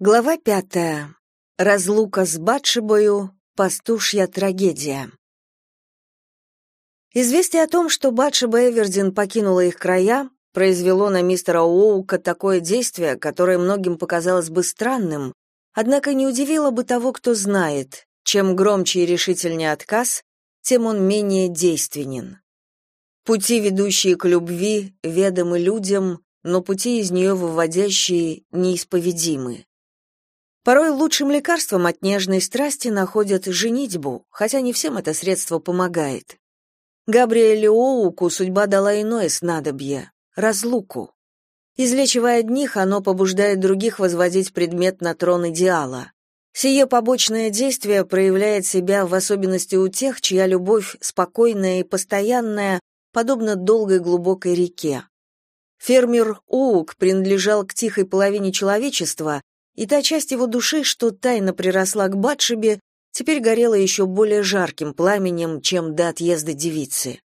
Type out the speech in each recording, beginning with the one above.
Глава пятая. Разлука с Батшебою. Пастушья трагедия. Известие о том, что Батшеба Эвердин покинула их края, произвело на мистера Оука такое действие, которое многим показалось бы странным, однако не удивило бы того, кто знает, чем громче и решительнее отказ, тем он менее действенен. Пути, ведущие к любви, ведомы людям, но пути из нее выводящие неисповедимы. Порой лучшим лекарством от нежной страсти находят женитьбу, хотя не всем это средство помогает. Габриэле Оуку судьба дала иное снадобье — разлуку. Излечивая одних, оно побуждает других возводить предмет на трон идеала. Сие побочное действие проявляет себя в особенности у тех, чья любовь спокойная и постоянная, подобно долгой глубокой реке. Фермер Оук принадлежал к тихой половине человечества, и та часть его души, что тайно приросла к Батшебе, теперь горела еще более жарким пламенем, чем до отъезда девицы.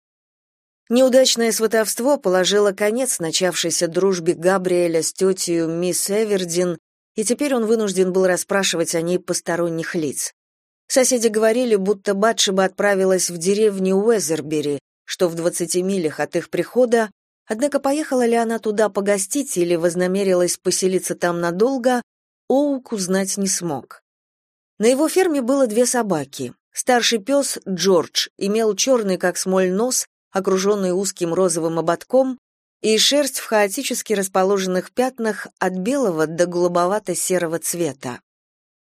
Неудачное сватовство положило конец начавшейся дружбе Габриэля с тетей мисс Эвердин, и теперь он вынужден был расспрашивать о ней посторонних лиц. Соседи говорили, будто Батшеба отправилась в деревню Уэзербери, что в двадцати милях от их прихода, однако поехала ли она туда погостить или вознамерилась поселиться там надолго, Оук узнать не смог. На его ферме было две собаки. Старший пес, Джордж, имел черный, как смоль, нос, окруженный узким розовым ободком, и шерсть в хаотически расположенных пятнах от белого до голубовато-серого цвета.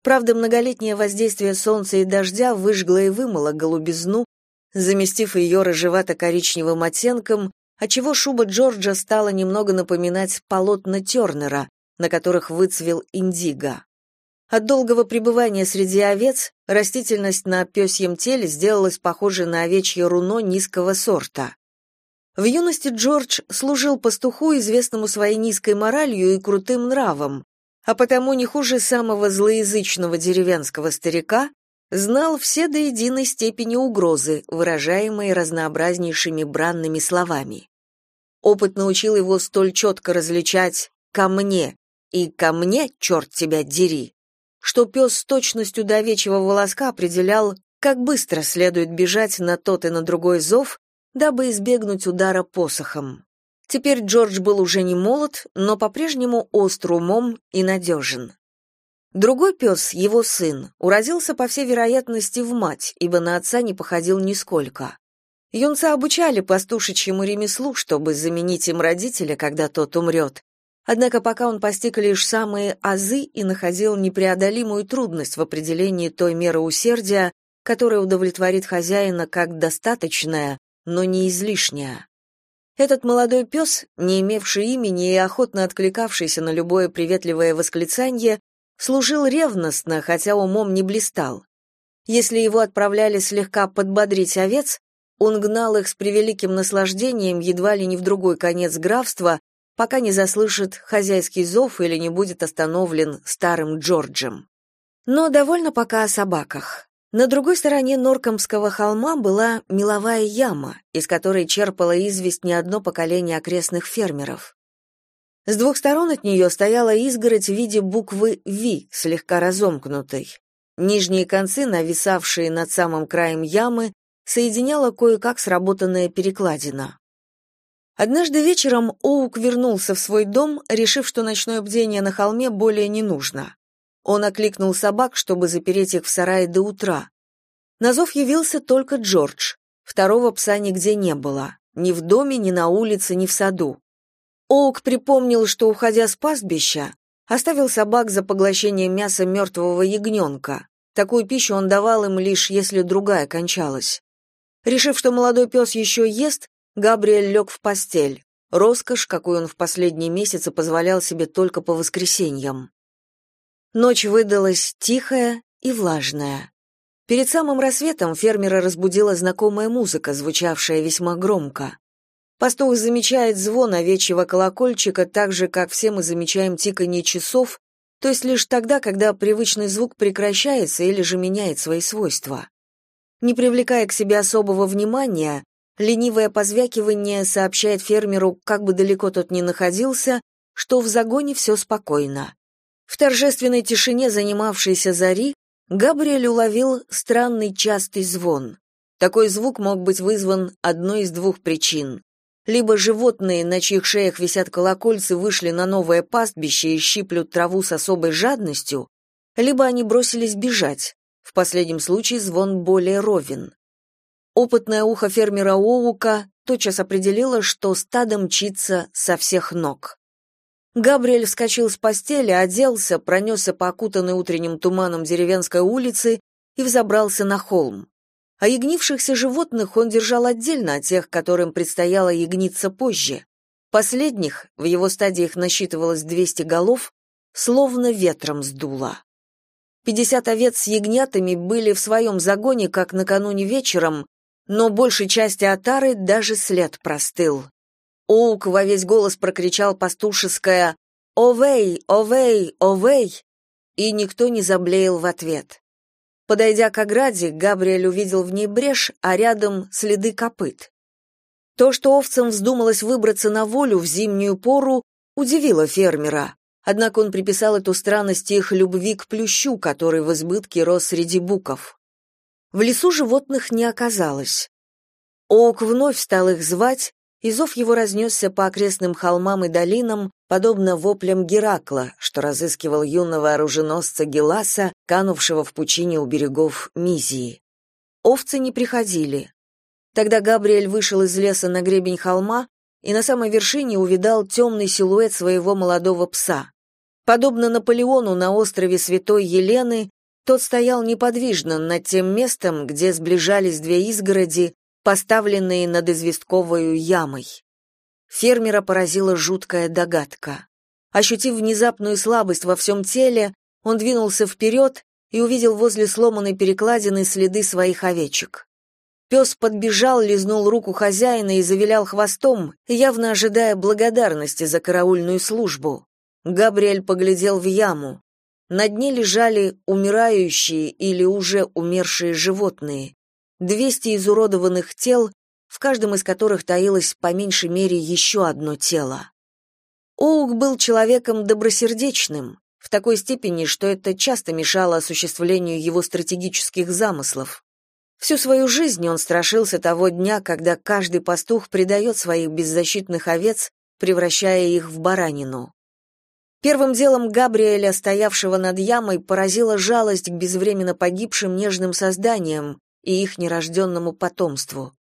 Правда, многолетнее воздействие солнца и дождя выжгло и вымыло голубизну, заместив ее рыжевато-коричневым оттенком, отчего шуба Джорджа стала немного напоминать полотна Тернера, на которых выцвел индиго. От долгого пребывания среди овец растительность на пёсьем теле сделалась похожей на овечье руно низкого сорта. В юности Джордж служил пастуху, известному своей низкой моралью и крутым нравом, а потому не хуже самого злоязычного деревенского старика знал все до единой степени угрозы, выражаемые разнообразнейшими бранными словами. Опыт научил его столь четко различать «ко мне» и ко мне, черт тебя дери, что пес с точностью до овечьего волоска определял, как быстро следует бежать на тот и на другой зов, дабы избегнуть удара посохом. Теперь Джордж был уже не молод, но по-прежнему остр умом и надежен. Другой пес, его сын, уродился, по всей вероятности, в мать, ибо на отца не походил нисколько. Юнца обучали пастушечьему ремеслу, чтобы заменить им родителя, когда тот умрет, Однако пока он постиг лишь самые азы и находил непреодолимую трудность в определении той меры усердия, которая удовлетворит хозяина как достаточная, но не излишняя. Этот молодой пес, не имевший имени и охотно откликавшийся на любое приветливое восклицание, служил ревностно, хотя умом не блистал. Если его отправляли слегка подбодрить овец, он гнал их с превеликим наслаждением едва ли не в другой конец графства, пока не заслышит хозяйский зов или не будет остановлен старым Джорджем. Но довольно пока о собаках. На другой стороне Норкомского холма была меловая яма, из которой черпало известь не одно поколение окрестных фермеров. С двух сторон от нее стояла изгородь в виде буквы «Ви», слегка разомкнутой. Нижние концы, нависавшие над самым краем ямы, соединяла кое-как сработанная перекладина. Однажды вечером Оук вернулся в свой дом, решив, что ночное бдение на холме более не нужно. Он окликнул собак, чтобы запереть их в сарае до утра. На зов явился только Джордж. Второго пса нигде не было. Ни в доме, ни на улице, ни в саду. Оук припомнил, что, уходя с пастбища, оставил собак за поглощение мяса мертвого ягненка. Такую пищу он давал им лишь, если другая кончалась. Решив, что молодой пес еще ест, Габриэль лег в постель. Роскошь, какую он в последние месяцы позволял себе только по воскресеньям. Ночь выдалась тихая и влажная. Перед самым рассветом фермера разбудила знакомая музыка, звучавшая весьма громко. Пастух замечает звон овечьего колокольчика так же, как все мы замечаем тиканье часов, то есть лишь тогда, когда привычный звук прекращается или же меняет свои свойства. Не привлекая к себе особого внимания, Ленивое позвякивание сообщает фермеру, как бы далеко тот ни находился, что в загоне все спокойно. В торжественной тишине занимавшейся зари Габриэль уловил странный частый звон. Такой звук мог быть вызван одной из двух причин. Либо животные, на чьих шеях висят колокольцы, вышли на новое пастбище и щиплют траву с особой жадностью, либо они бросились бежать. В последнем случае звон более ровен. Опытное ухо фермера Оука тотчас определило, что стадо мчится со всех ног. Габриэль вскочил с постели, оделся, пронесся по окутанной утренним туманом деревенской улице и взобрался на холм. А ягнившихся животных он держал отдельно от тех, которым предстояло ягниться позже. Последних, в его стадиях насчитывалось 200 голов, словно ветром сдуло. Пятьдесят овец с ягнятами были в своем загоне, как накануне вечером, но большей части отары даже след простыл. Оук во весь голос прокричал пастушеское «Овей! Овей! Овей!» и никто не заблеял в ответ. Подойдя к ограде, Габриэль увидел в ней брешь, а рядом следы копыт. То, что овцам вздумалось выбраться на волю в зимнюю пору, удивило фермера. Однако он приписал эту странность их любви к плющу, который в избытке рос среди буков. В лесу животных не оказалось. Оук вновь стал их звать, и зов его разнесся по окрестным холмам и долинам, подобно воплям Геракла, что разыскивал юного оруженосца Геласа, канувшего в пучине у берегов Мизии. Овцы не приходили. Тогда Габриэль вышел из леса на гребень холма и на самой вершине увидал темный силуэт своего молодого пса. Подобно Наполеону на острове Святой Елены, тот стоял неподвижно над тем местом, где сближались две изгороди, поставленные над известковой ямой. Фермера поразила жуткая догадка. Ощутив внезапную слабость во всем теле, он двинулся вперед и увидел возле сломанной перекладины следы своих овечек. Пес подбежал, лизнул руку хозяина и завилял хвостом, явно ожидая благодарности за караульную службу. Габриэль поглядел в яму. На дне лежали умирающие или уже умершие животные. Двести изуродованных тел, в каждом из которых таилось по меньшей мере еще одно тело. Оук был человеком добросердечным, в такой степени, что это часто мешало осуществлению его стратегических замыслов. Всю свою жизнь он страшился того дня, когда каждый пастух предает своих беззащитных овец, превращая их в баранину. Первым делом Габриэля, стоявшего над ямой, поразила жалость к безвременно погибшим нежным созданиям и их нерожденному потомству.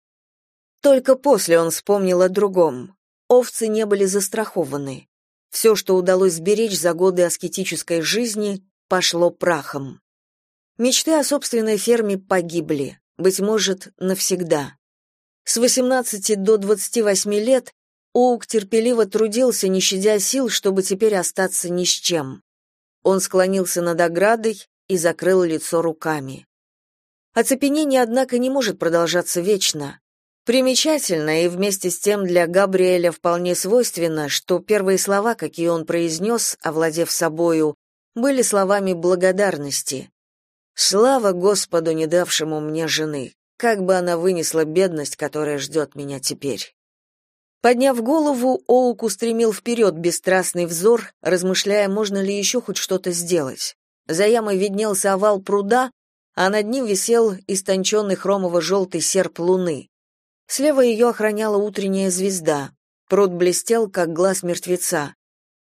Только после он вспомнил о другом. Овцы не были застрахованы. Все, что удалось сберечь за годы аскетической жизни, пошло прахом. Мечты о собственной ферме погибли, быть может, навсегда. С 18 до 28 лет Оук терпеливо трудился, не щадя сил, чтобы теперь остаться ни с чем. Он склонился над оградой и закрыл лицо руками. Оцепенение, однако, не может продолжаться вечно. Примечательно и вместе с тем для Габриэля вполне свойственно, что первые слова, какие он произнес, овладев собою, были словами благодарности. «Слава Господу, не давшему мне жены! Как бы она вынесла бедность, которая ждет меня теперь!» Подняв голову, Оук устремил вперед бесстрастный взор, размышляя, можно ли еще хоть что-то сделать. За ямой виднелся овал пруда, а над ним висел истонченный хромово-желтый серп луны. Слева ее охраняла утренняя звезда. Пруд блестел, как глаз мертвеца.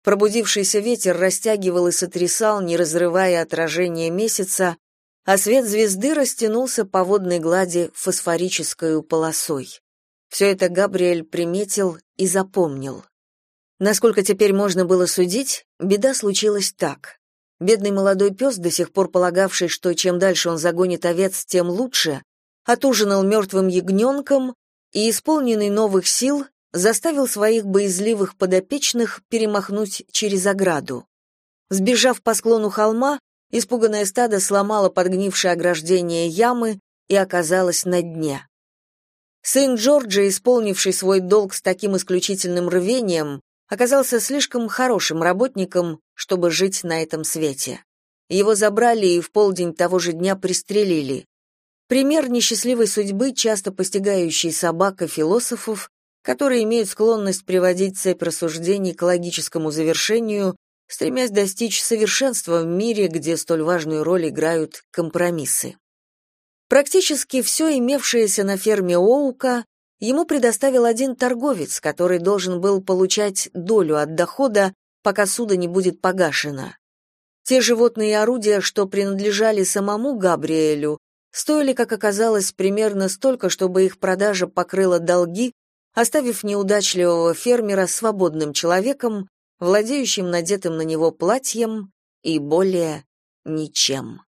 Пробудившийся ветер растягивал и сотрясал, не разрывая отражение месяца, а свет звезды растянулся по водной глади фосфорической полосой. Все это Габриэль приметил и запомнил. Насколько теперь можно было судить, беда случилась так. Бедный молодой пес, до сих пор полагавший, что чем дальше он загонит овец, тем лучше, отужинал мертвым ягненком и, исполненный новых сил, заставил своих боязливых подопечных перемахнуть через ограду. Сбежав по склону холма, испуганное стадо сломало подгнившее ограждение ямы и оказалось на дне. Сын Джорджа, исполнивший свой долг с таким исключительным рвением, оказался слишком хорошим работником, чтобы жить на этом свете. Его забрали и в полдень того же дня пристрелили. Пример несчастливой судьбы, часто постигающий собак и философов, которые имеют склонность приводить цепь рассуждений к логическому завершению стремясь достичь совершенства в мире, где столь важную роль играют компромиссы. Практически все имевшееся на ферме Оука ему предоставил один торговец, который должен был получать долю от дохода, пока судо не будет погашено. Те животные орудия, что принадлежали самому Габриэлю, стоили, как оказалось, примерно столько, чтобы их продажа покрыла долги, оставив неудачливого фермера свободным человеком, владеющим надетым на него платьем и более ничем.